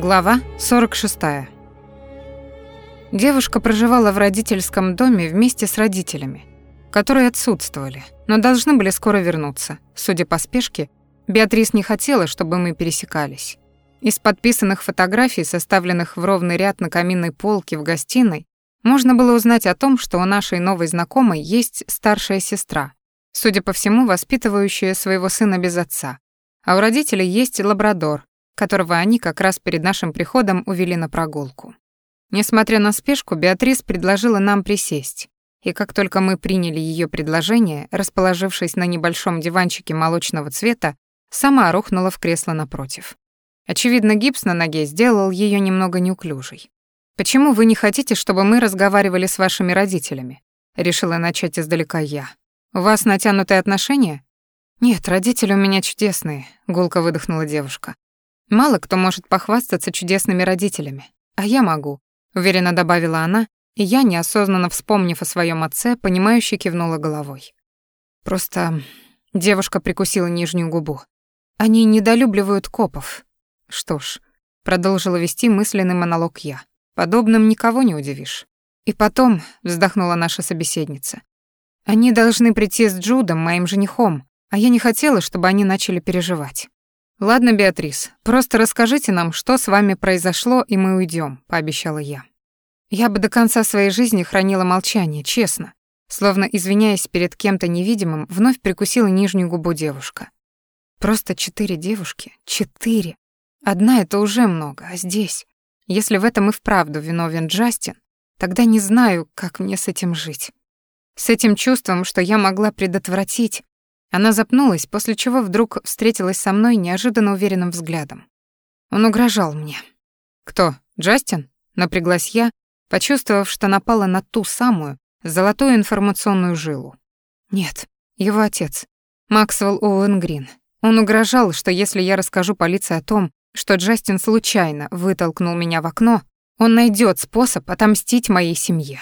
Глава 46. Девушка проживала в родительском доме вместе с родителями, которые отсутствовали, но должны были скоро вернуться. Судя по спешке, Беатрис не хотела, чтобы мы пересекались. Из подписанных фотографий, составленных в ровный ряд на каминной полке в гостиной, можно было узнать о том, что у нашей новой знакомой есть старшая сестра, судя по всему, воспитывающая своего сына без отца. А у родителей есть лабрадор, которого они как раз перед нашим приходом увели на прогулку. Несмотря на спешку, Беатрис предложила нам присесть, и как только мы приняли ее предложение, расположившись на небольшом диванчике молочного цвета, сама рухнула в кресло напротив. Очевидно, гипс на ноге сделал ее немного неуклюжей. «Почему вы не хотите, чтобы мы разговаривали с вашими родителями?» Решила начать издалека я. «У вас натянутые отношения?» «Нет, родители у меня чудесные», — гулко выдохнула девушка. Мало кто может похвастаться чудесными родителями, а я могу, уверенно добавила она, и я, неосознанно вспомнив о своем отце, понимающе кивнула головой. Просто девушка прикусила нижнюю губу. Они недолюбливают копов. Что ж, продолжила вести мысленный монолог я. Подобным никого не удивишь. И потом, вздохнула наша собеседница. Они должны прийти с Джудом, моим женихом, а я не хотела, чтобы они начали переживать. «Ладно, Беатрис, просто расскажите нам, что с вами произошло, и мы уйдем, пообещала я. Я бы до конца своей жизни хранила молчание, честно. Словно извиняясь перед кем-то невидимым, вновь прикусила нижнюю губу девушка. Просто четыре девушки. Четыре. Одна — это уже много, а здесь... Если в этом и вправду виновен Джастин, тогда не знаю, как мне с этим жить. С этим чувством, что я могла предотвратить, она запнулась, после чего вдруг встретилась со мной неожиданно уверенным взглядом. Он угрожал мне. «Кто? Джастин?» — напряглась я, почувствовав, что напала на ту самую золотую информационную жилу. «Нет, его отец, Максвелл Оуэн Грин. Он угрожал, что если я расскажу полиции о том, что Джастин случайно вытолкнул меня в окно, он найдет способ отомстить моей семье.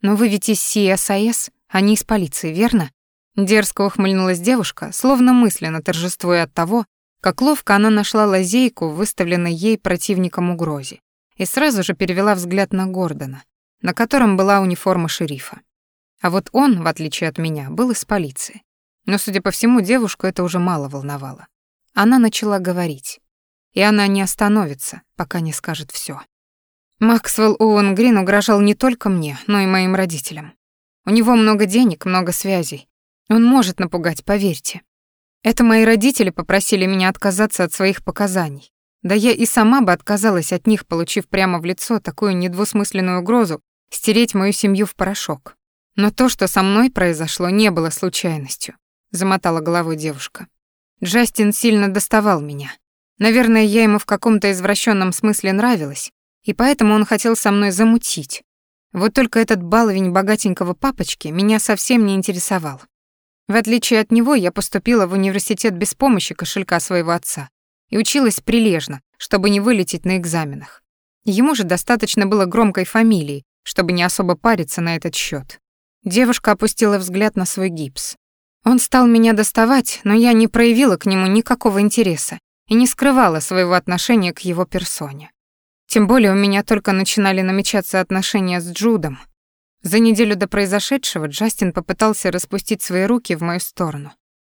Но вы ведь из CSIS, а не из полиции, верно? Дерзко ухмыльнулась девушка, словно мысленно торжествуя от того, как ловко она нашла лазейку выставленной ей противником угрозе, и сразу же перевела взгляд на Гордона, на котором была униформа шерифа. А вот он, в отличие от меня, был из полиции. Но, судя по всему, девушку это уже мало волновало. Она начала говорить. И она не остановится, пока не скажет все. Максвелл Оуэн Грин угрожал не только мне, но и моим родителям. У него много денег, много связей, он может напугать, поверьте. Это мои родители попросили меня отказаться от своих показаний. Да я и сама бы отказалась от них, получив прямо в лицо такую недвусмысленную угрозу стереть мою семью в порошок. Но то, что со мной произошло, не было случайностью, замотала головой девушка. Джастин сильно доставал меня. Наверное, я ему в каком-то извращенном смысле нравилась, и поэтому он хотел со мной замутить. Вот только этот баловень богатенького папочки меня совсем не интересовал. В отличие от него, я поступила в университет без помощи кошелька своего отца и училась прилежно, чтобы не вылететь на экзаменах. Ему же достаточно было громкой фамилии, чтобы не особо париться на этот счет. Девушка опустила взгляд на свой гипс. Он стал меня доставать, но я не проявила к нему никакого интереса и не скрывала своего отношения к его персоне. Тем более у меня только начинали намечаться отношения с Джудом, за неделю до произошедшего Джастин попытался распустить свои руки в мою сторону.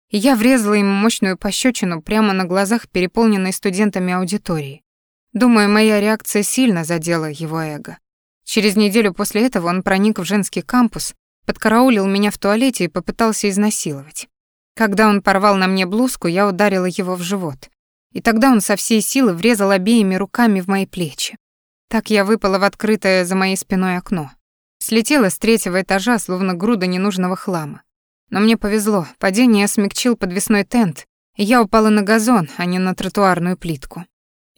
И я врезала ему мощную пощечину прямо на глазах переполненной студентами аудитории. Думаю, моя реакция сильно задела его эго. Через неделю после этого он проник в женский кампус, подкараулил меня в туалете и попытался изнасиловать. Когда он порвал на мне блузку, я ударила его в живот. И тогда он со всей силы врезал обеими руками в мои плечи. Так я выпала в открытое за моей спиной окно. Слетела с третьего этажа, словно груда ненужного хлама. Но мне повезло, падение смягчил подвесной тент, и я упала на газон, а не на тротуарную плитку.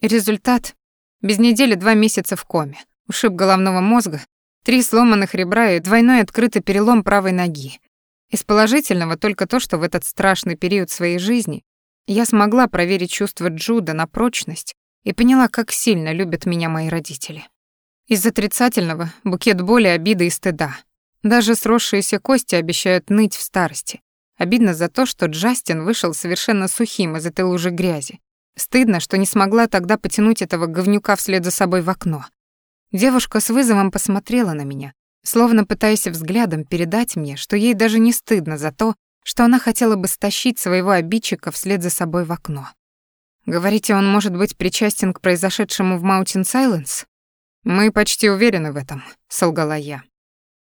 результат — без недели два месяца в коме, ушиб головного мозга, три сломанных ребра и двойной открытый перелом правой ноги. Из положительного только то, что в этот страшный период своей жизни я смогла проверить чувство Джуда на прочность и поняла, как сильно любят меня мои родители. Из отрицательного — букет боли, обиды и стыда. Даже сросшиеся кости обещают ныть в старости. Обидно за то, что Джастин вышел совершенно сухим из этой лужи грязи. Стыдно, что не смогла тогда потянуть этого говнюка вслед за собой в окно. Девушка с вызовом посмотрела на меня, словно пытаясь взглядом передать мне, что ей даже не стыдно за то, что она хотела бы стащить своего обидчика вслед за собой в окно. Говорите, он может быть причастен к произошедшему в Маунтин Сайленс? Мы почти уверены в этом, солгала я.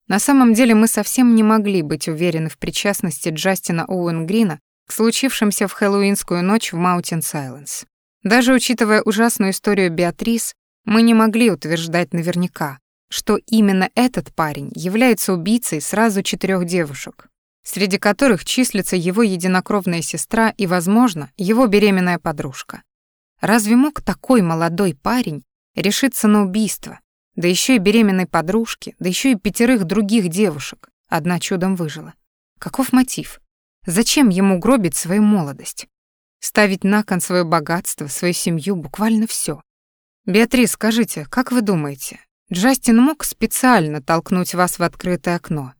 На самом деле мы совсем не могли быть уверены в причастности Джастина Оуэн Грина к случившимся в хэллоуинскую ночь в Маунтин Сайленс. Даже учитывая ужасную историю Беатрис, мы не могли утверждать наверняка, что именно этот парень является убийцей сразу четырех девушек, среди которых числится его единокровная сестра и, возможно, его беременная подружка. Разве мог такой молодой парень решиться на убийство, да еще и беременной подружки, да еще и пятерых других девушек? Одна чудом выжила. Каков мотив? Зачем ему гробить свою молодость? Ставить на кон свое богатство, свою семью, буквально все. Беатрис, скажите, как вы думаете, Джастин мог специально толкнуть вас в открытое окно?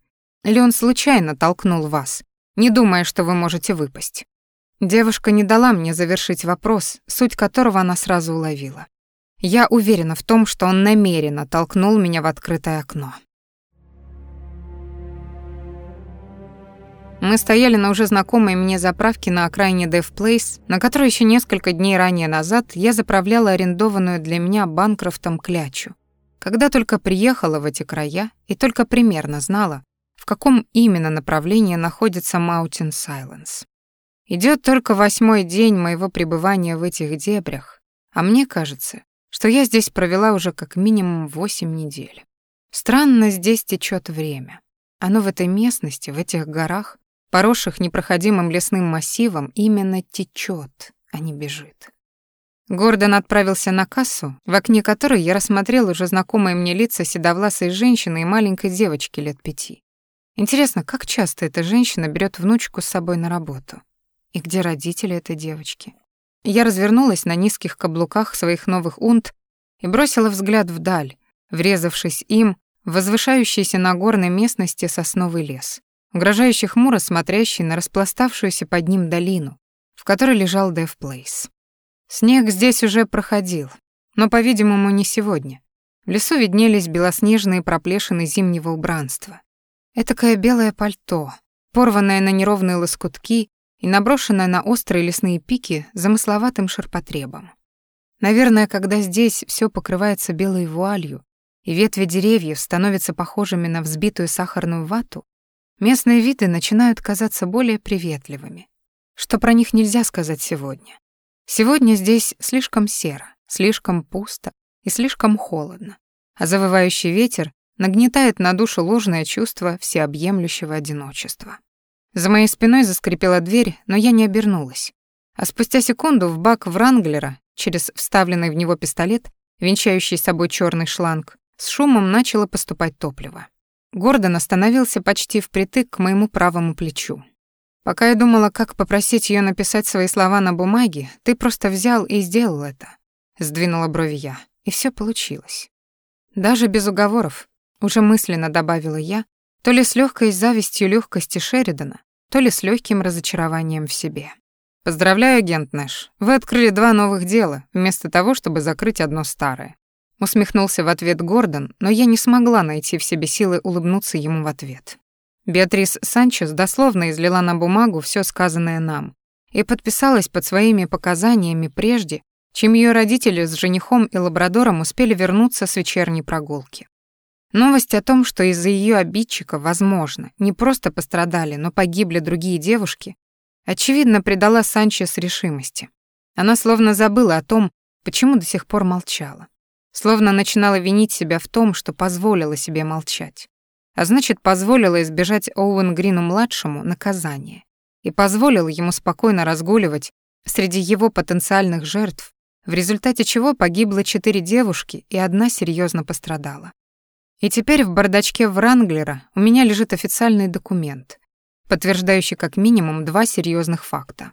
Или он случайно толкнул вас, не думая, что вы можете выпасть? Девушка не дала мне завершить вопрос, суть которого она сразу уловила. Я уверена в том, что он намеренно толкнул меня в открытое окно. Мы стояли на уже знакомой мне заправке на окраине Dev Place, на которой еще несколько дней ранее назад я заправляла арендованную для меня Банкрофтом клячу. Когда только приехала в эти края и только примерно знала, в каком именно направлении находится Mountain Silence. Идет только восьмой день моего пребывания в этих дебрях, а мне кажется, что я здесь провела уже как минимум восемь недель. Странно здесь течет время. Оно в этой местности, в этих горах, поросших непроходимым лесным массивом, именно течет, а не бежит. Гордон отправился на кассу, в окне которой я рассмотрел уже знакомые мне лица седовласой женщины и маленькой девочки лет пяти. Интересно, как часто эта женщина берет внучку с собой на работу? И где родители этой девочки? Я развернулась на низких каблуках своих новых унт и бросила взгляд вдаль, врезавшись им в возвышающийся на горной местности сосновый лес, угрожающий хмуро смотрящий на распластавшуюся под ним долину, в которой лежал Дэв Плейс. Снег здесь уже проходил, но, по-видимому, не сегодня. В лесу виднелись белоснежные проплешины зимнего убранства. Этакое белое пальто, порванное на неровные лоскутки и наброшенное на острые лесные пики замысловатым ширпотребом. Наверное, когда здесь все покрывается белой вуалью, и ветви деревьев становятся похожими на взбитую сахарную вату, местные виды начинают казаться более приветливыми, что про них нельзя сказать сегодня. Сегодня здесь слишком серо, слишком пусто и слишком холодно, а завывающий ветер нагнетает на душу ложное чувство всеобъемлющего одиночества. За моей спиной заскрипела дверь, но я не обернулась. А спустя секунду в бак Вранглера, через вставленный в него пистолет, венчающий собой черный шланг, с шумом начало поступать топливо. Гордон остановился почти впритык к моему правому плечу. Пока я думала, как попросить ее написать свои слова на бумаге, ты просто взял и сделал это. Сдвинула брови я, и все получилось. Даже без уговоров, уже мысленно добавила я, то ли с легкой завистью легкости Шеридана, то ли с легким разочарованием в себе. Поздравляю, агент Нэш. Вы открыли два новых дела, вместо того, чтобы закрыть одно старое. Усмехнулся в ответ Гордон, но я не смогла найти в себе силы улыбнуться ему в ответ. Беатрис Санчес дословно излила на бумагу все сказанное нам и подписалась под своими показаниями прежде, чем ее родители с женихом и лабрадором успели вернуться с вечерней прогулки. Новость о том, что из-за ее обидчика, возможно, не просто пострадали, но погибли другие девушки, очевидно, придала Санчес решимости. Она словно забыла о том, почему до сих пор молчала. Словно начинала винить себя в том, что позволила себе молчать а значит, позволила избежать Оуэн Грину-младшему наказания и позволила ему спокойно разгуливать среди его потенциальных жертв, в результате чего погибло четыре девушки и одна серьезно пострадала. И теперь в бардачке Вранглера у меня лежит официальный документ, подтверждающий как минимум два серьезных факта.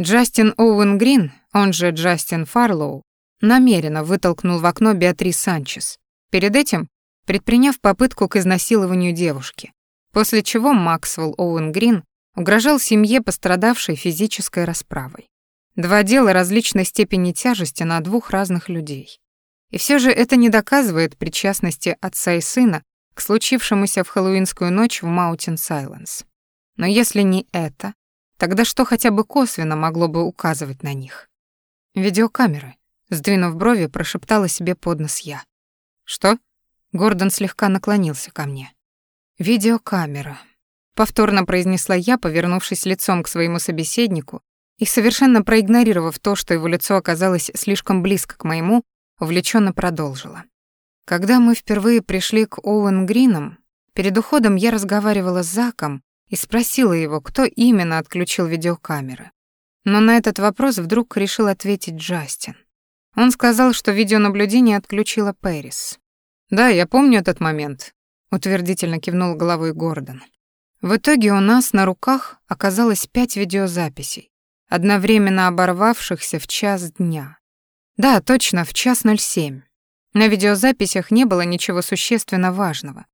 Джастин Оуэн Грин, он же Джастин Фарлоу, намеренно вытолкнул в окно Беатрис Санчес. Перед этим предприняв попытку к изнасилованию девушки, после чего Максвелл Оуэн Грин угрожал семье пострадавшей физической расправой. Два дела различной степени тяжести на двух разных людей. И все же это не доказывает причастности отца и сына к случившемуся в хэллоуинскую ночь в Маунтин Сайленс. Но если не это, тогда что хотя бы косвенно могло бы указывать на них? Видеокамеры. Сдвинув брови, прошептала себе под нос я. «Что?» Гордон слегка наклонился ко мне. «Видеокамера», — повторно произнесла я, повернувшись лицом к своему собеседнику и совершенно проигнорировав то, что его лицо оказалось слишком близко к моему, увлеченно продолжила. Когда мы впервые пришли к Оуэн Гринам, перед уходом я разговаривала с Заком и спросила его, кто именно отключил видеокамеры. Но на этот вопрос вдруг решил ответить Джастин. Он сказал, что видеонаблюдение отключила Пэрис. «Да, я помню этот момент», — утвердительно кивнул головой Гордон. В итоге у нас на руках оказалось пять видеозаписей, одновременно оборвавшихся в час дня. Да, точно, в час ноль семь. На видеозаписях не было ничего существенно важного.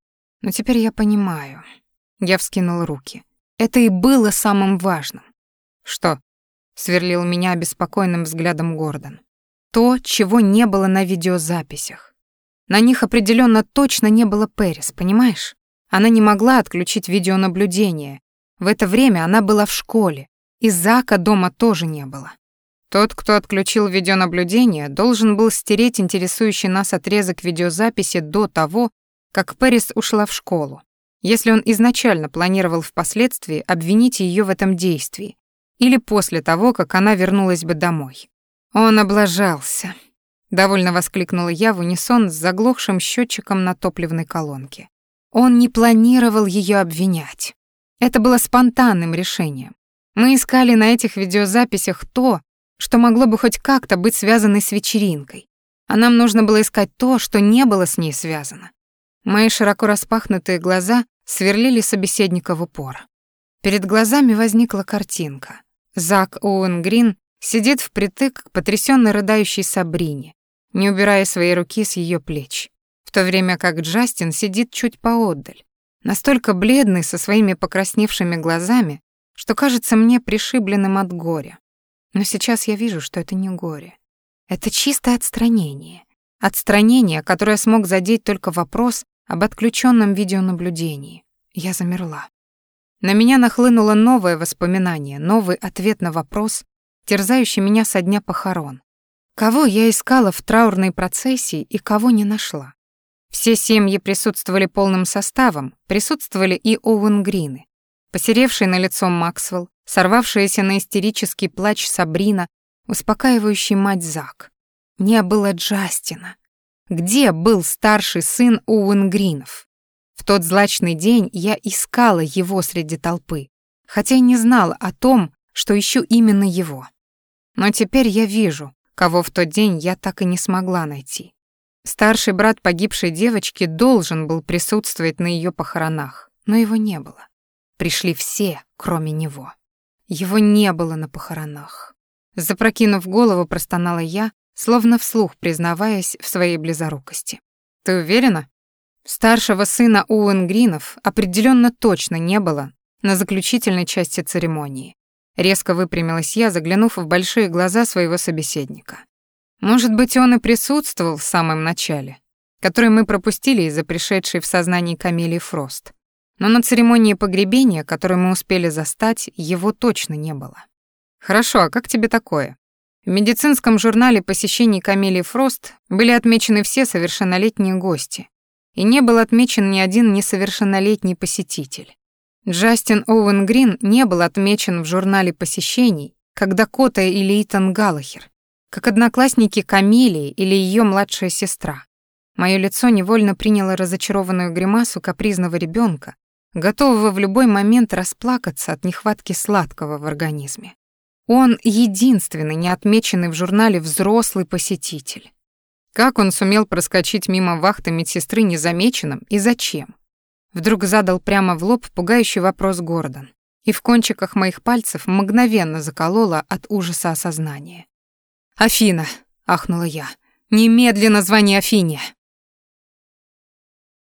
Но теперь я понимаю. Я вскинул руки. Это и было самым важным. Что? сверлил меня беспокойным взглядом Гордон. То, чего не было на видеозаписях. На них определенно точно не было Пэрис, понимаешь? Она не могла отключить видеонаблюдение. В это время она была в школе, и Зака дома тоже не было. Тот, кто отключил видеонаблюдение, должен был стереть интересующий нас отрезок видеозаписи до того, как Пэрис ушла в школу, если он изначально планировал впоследствии обвинить ее в этом действии, или после того, как она вернулась бы домой. Он облажался, довольно воскликнула я в унисон с заглохшим счетчиком на топливной колонке. Он не планировал ее обвинять. Это было спонтанным решением. Мы искали на этих видеозаписях то, что могло бы хоть как-то быть связано с вечеринкой. А нам нужно было искать то, что не было с ней связано. Мои широко распахнутые глаза сверлили собеседника в упор. Перед глазами возникла картинка. Зак Оуэн Грин сидит впритык к потрясённой рыдающей Сабрине, не убирая своей руки с ее плеч, в то время как Джастин сидит чуть поотдаль, настолько бледный со своими покрасневшими глазами, что кажется мне пришибленным от горя. Но сейчас я вижу, что это не горе. Это чистое отстранение. Отстранение, которое смог задеть только вопрос об отключенном видеонаблюдении. Я замерла. На меня нахлынуло новое воспоминание, новый ответ на вопрос, терзающий меня со дня похорон. Кого я искала в траурной процессии и кого не нашла? Все семьи присутствовали полным составом, присутствовали и Оуэн Грины. Посеревший на лицо Максвелл, сорвавшаяся на истерический плач Сабрина, успокаивающий мать Зак. Не было Джастина. Где был старший сын Оуэн Гринов? В тот злачный день я искала его среди толпы, хотя и не знала о том, что ищу именно его. Но теперь я вижу, кого в тот день я так и не смогла найти. Старший брат погибшей девочки должен был присутствовать на ее похоронах, но его не было. Пришли все, кроме него. Его не было на похоронах. Запрокинув голову, простонала я, словно вслух признаваясь в своей близорукости. «Ты уверена?» Старшего сына Уэн Гринов определенно точно не было на заключительной части церемонии. Резко выпрямилась я, заглянув в большие глаза своего собеседника. Может быть, он и присутствовал в самом начале, который мы пропустили из-за пришедшей в сознание Камелии Фрост. Но на церемонии погребения, которую мы успели застать, его точно не было. Хорошо, а как тебе такое? В медицинском журнале посещений Камелии Фрост были отмечены все совершеннолетние гости, и не был отмечен ни один несовершеннолетний посетитель. Джастин Оуэн Грин не был отмечен в журнале посещений, как Дакота или Итан Галлахер, как одноклассники Камелии или ее младшая сестра. Мое лицо невольно приняло разочарованную гримасу капризного ребенка, готового в любой момент расплакаться от нехватки сладкого в организме. Он единственный не отмеченный в журнале взрослый посетитель. Как он сумел проскочить мимо вахты медсестры незамеченным и зачем? Вдруг задал прямо в лоб пугающий вопрос Гордон, и в кончиках моих пальцев мгновенно закололо от ужаса осознания. «Афина!» — ахнула я. «Немедленно звони Афине!»